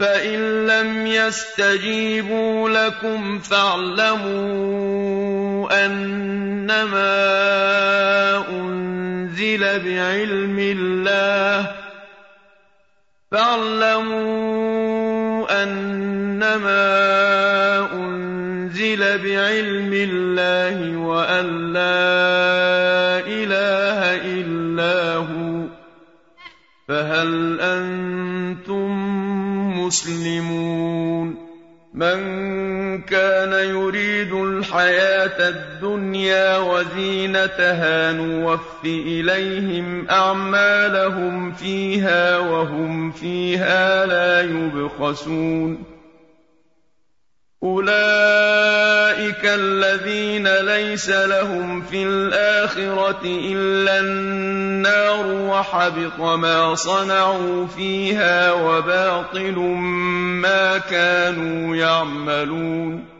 فإن لم يستجيبوا لكم فاعلموا أنما أنزل بعلم الله فاعلموا أنما أنزل بعلم الله وأن لا فهل أنتم مسلمون؟ من كان يريد الحياة الدنيا وزينتها نوف إليهم أعمالهم فيها وهم فيها لا يبخسون. أولئك الذين ليس لهم في الآخرة إلا النار وحبط ما صنعوا فيها وباطل ما كانوا يعملون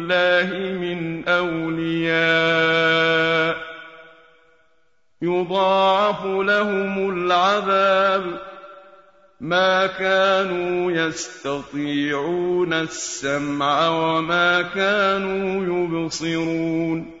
من أولياء يضاعف لهم العذاب ما كانوا يستطيعون السمع وما كانوا يبصرون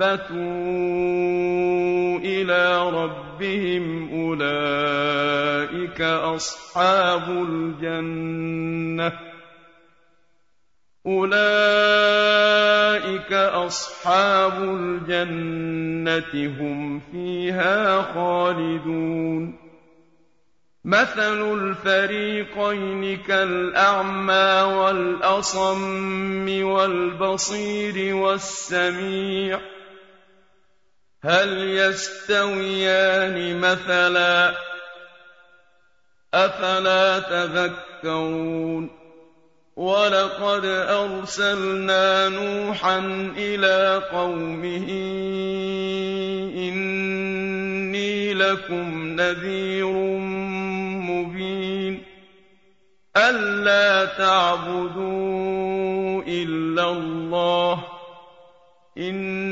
وأخبتوا إلى ربهم أولئك أصحاب الجنة أولئك أصحاب الجنة هم فيها خالدون مثل الفريقين كالأعمى والأصم والبصير والسميع هل يستويان مثلا؟ أفلا تذكرون؟ ولقد أرسلنا نوحا إلى قومه إن لكم نذير مبين. ألا تعبدوا إلا الله إني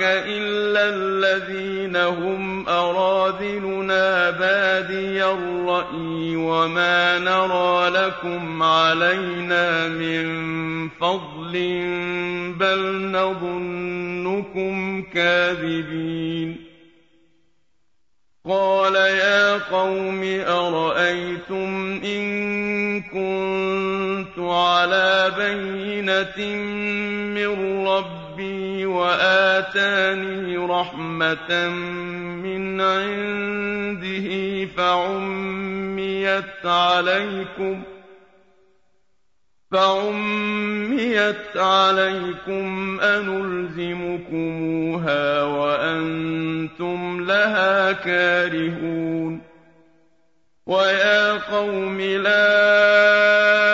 إلا الذين هم أراذلنا بادي الرأي وما نرى لكم علينا من فضل بل نظنكم كاذبين. قال يا قوم أرأيتم إن كنت على بينة من ربي وآتاني رحمة من عنده فعميت عليكم ۖ فعميت عليكم أنلزمكموها وأنتم لها كارهون ويا قوم لا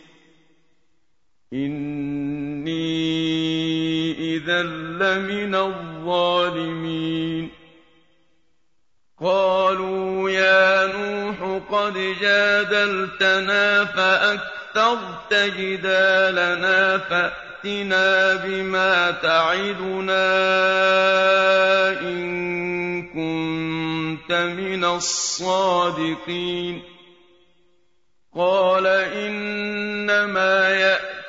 إِنِّي إِذًا لَّمِنَ الظَّالِمِينَ قَالُوا يَا نُوحُ قَدْ جَادَلْتَنَا فَأَكْثَرْتَ جِدَالَنَا فَأْتِنَا بِمَا تَعِدُنَا إِن كُنتَ مِنَ الصَّادِقِينَ قَالَ إِنَّمَا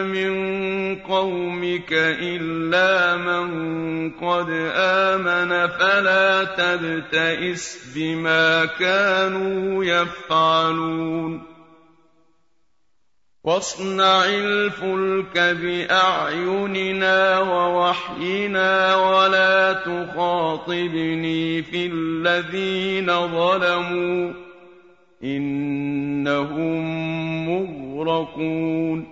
مِن قَوْمِكَ إِلَّا مَن قَدْ آمَنَ فَلَا تَبْتَئِسْ بِمَا كَانُوا يَفْعَلُونَ. وَاصْنَعِ الْفُلْكَ بِأَعْيُنِنَا وَوَحْيِنَا وَلَا تخاطبني في الذين ظلموا إنهم مغرقون.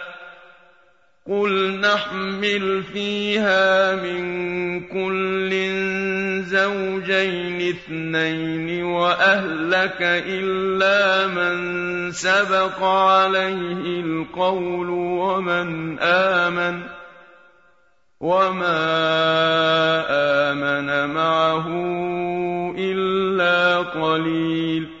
قل نحمل فيها من كل زوجين اثنين وأهلك إلا من سبق عليه القول ومن آمن ۖ وما آمن معه إلا قليل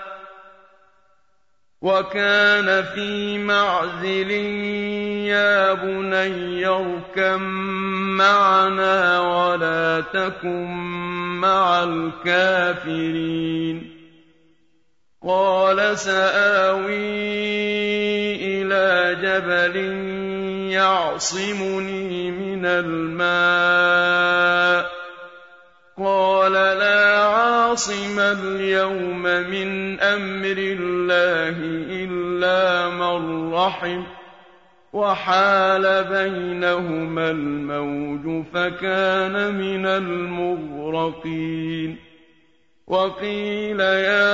وكان في معزل يا بني اركب معنا ولا تكن مع الكافرين. قال سآوي إلى جبل يعصمني من الماء. قال لا عاصم اليوم من أمر الله إلا من رحم وحال بينهما الموج فكان من المغرقين وقيل يا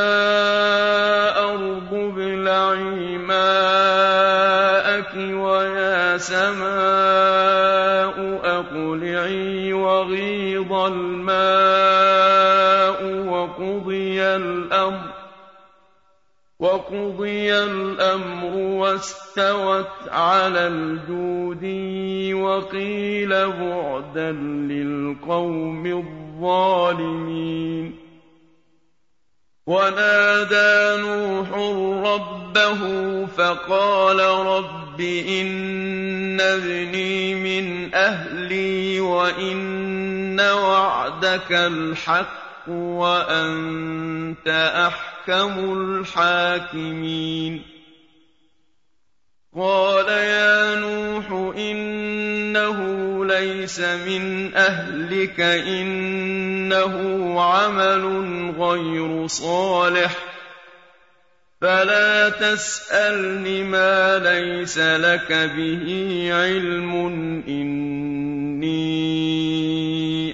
أرض ابلعي ماءك ويا سماء أقلعي وغيض الماء وقضي الأمر وقضي الأمر واستوت على الجود وقيل بعدا للقوم الظالمين ونادى نوح ربه فقال رب إن ابني من أهلي وإن وعدك الحق وأنت أحكم الحاكمين. قال يا نوح إنه ليس من أهلك إنه عمل غير صالح. فلا تسألن ما ليس لك به علم إني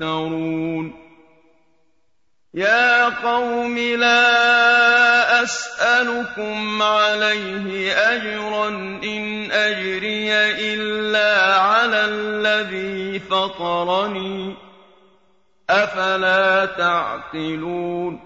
مُفْتَرُونَ يَا قَوْمِ لَا أَسْأَلُكُمْ عَلَيْهِ أَجْرًا ۖ إِنْ أَجْرِيَ إِلَّا عَلَى الَّذِي فَطَرَنِي ۚ أَفَلَا تَعْقِلُونَ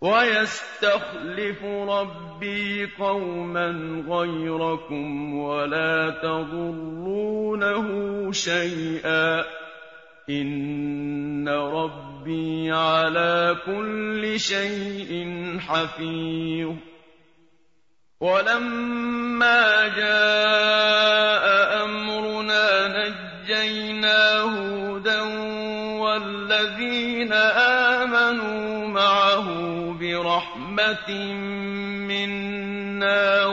وَيَسْتَخْلِفُ رَبِّي قَوْمًا غَيْرَكُمْ وَلَا تَضُرُّونَهُ شَيْئًا ۚ. إِنَّ رَبِّي عَلَىٰ كُلِّ شَيْءٍ حَفِيظٌ. وَلَمَّا جَاءَ بِرَحْمَةٍ مِّنَّا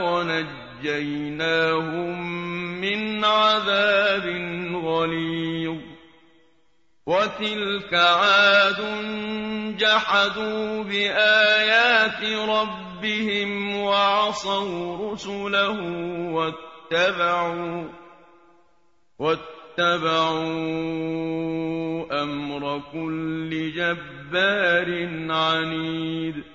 وَنَجَّيْنَاهُم مِّنْ عَذَابٍ غَلِيظٍ وَتِلْكَ عَادٌ ۖ جَحَدُوا بِآيَاتِ رَبِّهِمْ وَعَصَوْا رُسُلَهُ وَاتَّبَعُوا أَمْرَ كُلِّ جَبَّارٍ عَنِيدٍ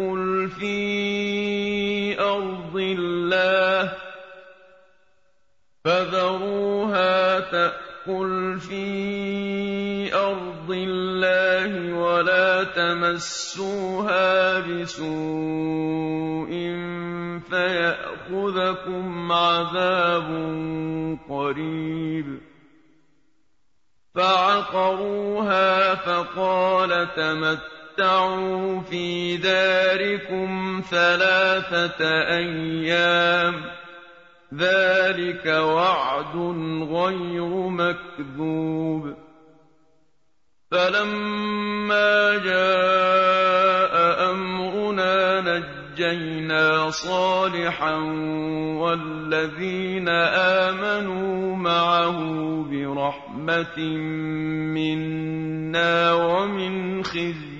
تأكل في أرض الله فذروها تأكل في أرض الله ولا تمسوها بسوء فيأخذكم عذاب قريب فعقروها فقال تمتعوا في داركم ثلاثة أيام ذلك وعد غير مكذوب فلما جاء أمرنا نجينا صالحا والذين آمنوا معه برحمة منا ومن خزي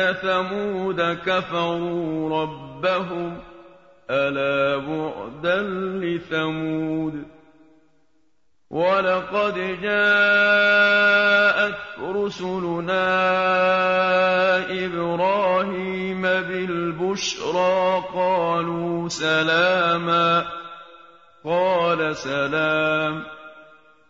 ثمود كفروا ربهم ألا بعدا لثمود ولقد جاءت رسلنا إبراهيم بالبشرى قالوا سلاما قال سلام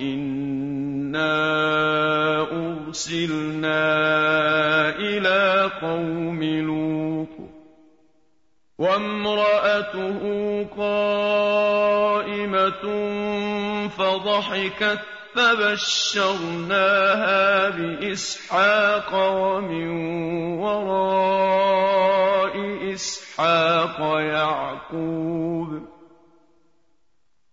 إنا أرسلنا إلى قوم لوط وامرأته قائمة فضحكت فبشرناها بإسحاق ومن وراء إسحاق يعقوب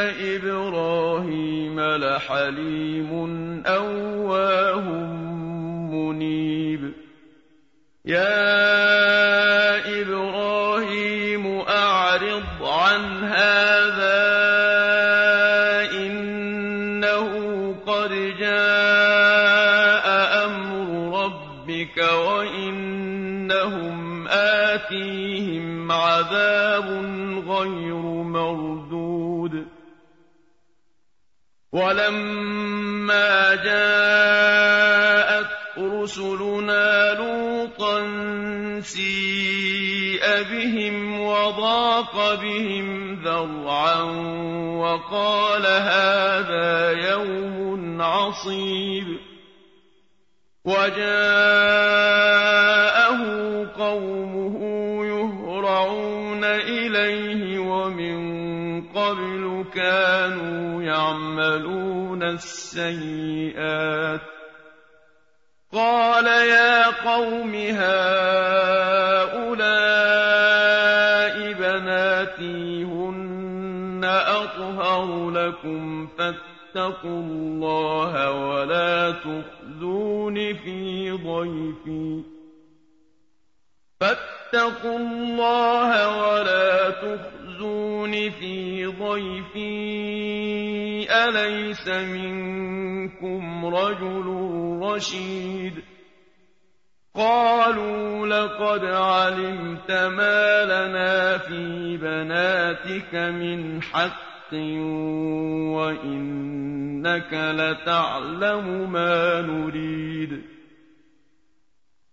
إِبْرَاهِيمَ لَحَلِيمٌ أَوَّاهٌ مُّنِيبٌ. عَنْ وَلَمَّا جَاءَتْ رُسُلُنَا لُوطًا سِيءَ بِهِمْ وَضَاقَ بِهِمْ ذَرْعًا وَقَالَ هَٰذَا يَوْمٌ عَصِيبٌ. وَجَاءَهُ قَوْمُهُ يُهْرَعُونَ إِلَيْهِ قَبْلُ كَانُوا يَعْمَلُونَ السَّيِّئَاتِ. قَالَ يَا قَوْمِ هَٰؤُلَاءِ بَنَاتِي هُنَّ أَطْهَرُ لَكُمْ فَاتَّقُوا اللَّهَ وَلَا تُخْزُونِ فِي ضَيْفِي. فَاتَّقُوا اللَّهَ وَلَا تُخْزُونِ فِي ضَيْفِي أَلَيْسَ مِنكُمْ رَجُلٌ رَّشِيدٌ قَالُوا لَقَدْ عَلِمْتَ مَا لَنَا فِي بَنَاتِكَ مِنْ حَقٍّ وَإِنَّكَ لَتَعْلَمُ مَا نُرِيدُ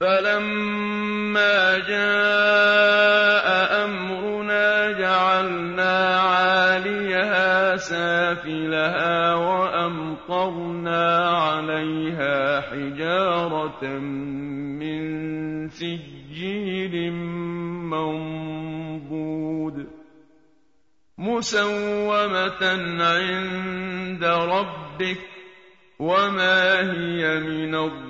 فَلَمَّا جَاءَ أَمْرُنَا جَعَلْنَا عَالِيَهَا سَافِلَهَا وَأَمْطَرْنَا عَلَيْهَا حِجَارَةً مِّن سِجِّيلٍ مَّنضُودٍ مُّسَوَّمَةً عِندَ رَبِّكَ ۖ وَمَا هِيَ مِنَ الظَّالِمِينَ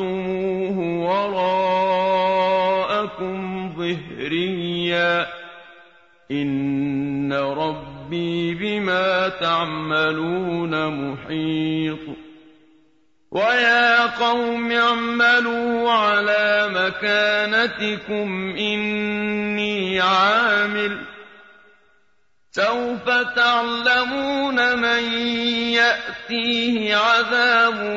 وَرَاءَكُمْ ظِهْرِيًّا. إِنَّ رَبِّي بِمَا تَعْمَلُونَ مُحِيطٌ. وَيَا قَوْمِ اعْمَلُوا عَلَىٰ مَكَانَتِكُمْ إِنِّي عَامِلٌ ۖ. سَوْفَ تَعْلَمُونَ مَن يَأْتِيهِ عَذَابٌ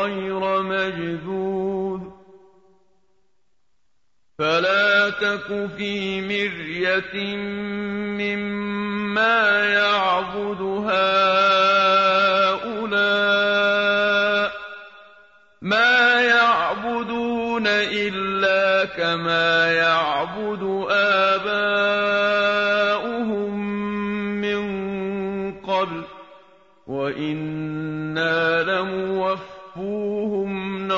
غير مجذوذ فلا تك في مرية مما يعبد هؤلاء ما يعبدون إلا كما يعبد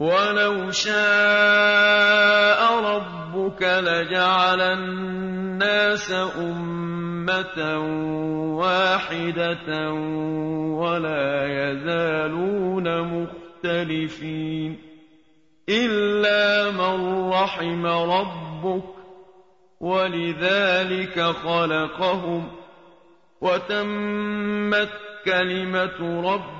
ولو شاء ربك لجعل الناس أمة واحدة ولا يزالون مختلفين إلا من رحم ربك ولذلك خلقهم وتمت كلمة ربك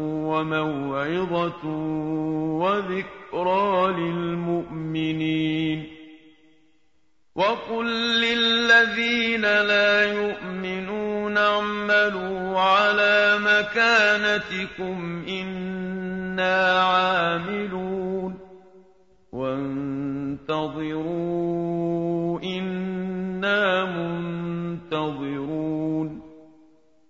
وموعظة وذكرى للمؤمنين. وقل للذين لا يؤمنون اعملوا على مكانتكم إنا عاملون. وانتظروا